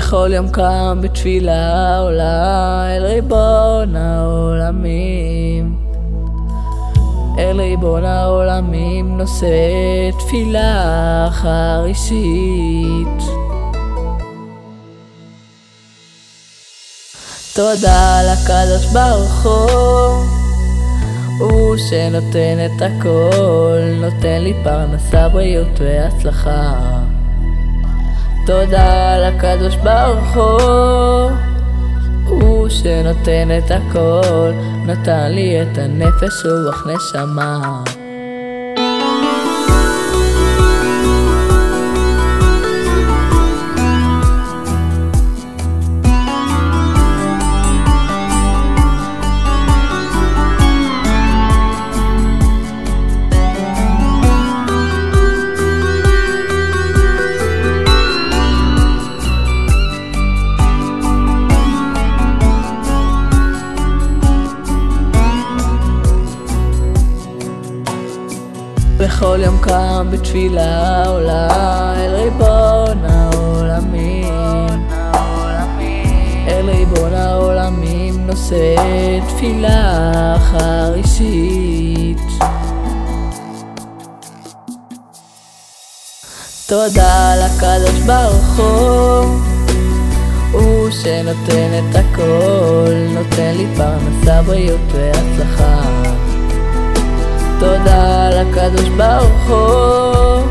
בכל יום קם בתפילה עולה אל ריבון העולמים. אל ריבון העולמים נושא תפילה חרישית. תודה לקדוש ברוך הוא הוא שנותן את הכל נותן לי פרנסה, בריאות והצלחה תודה לקדוש ברוך הוא הוא שנותן את הכל נתן לי את הנפש רוח נשמה בכל יום קם בתפילה עולה אל ריבון העולמים. אל ריבון העולמים נושא תפילה חרישית. תודה לקדוש ברוך הוא הוא שנותן את הכל נותן לי פרנסה, בריאות והצלחה תודה לקדוש ברוך הוא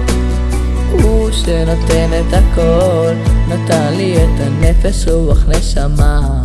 הוא שנותן את הכל נתן לי את הנפש רוח נשמה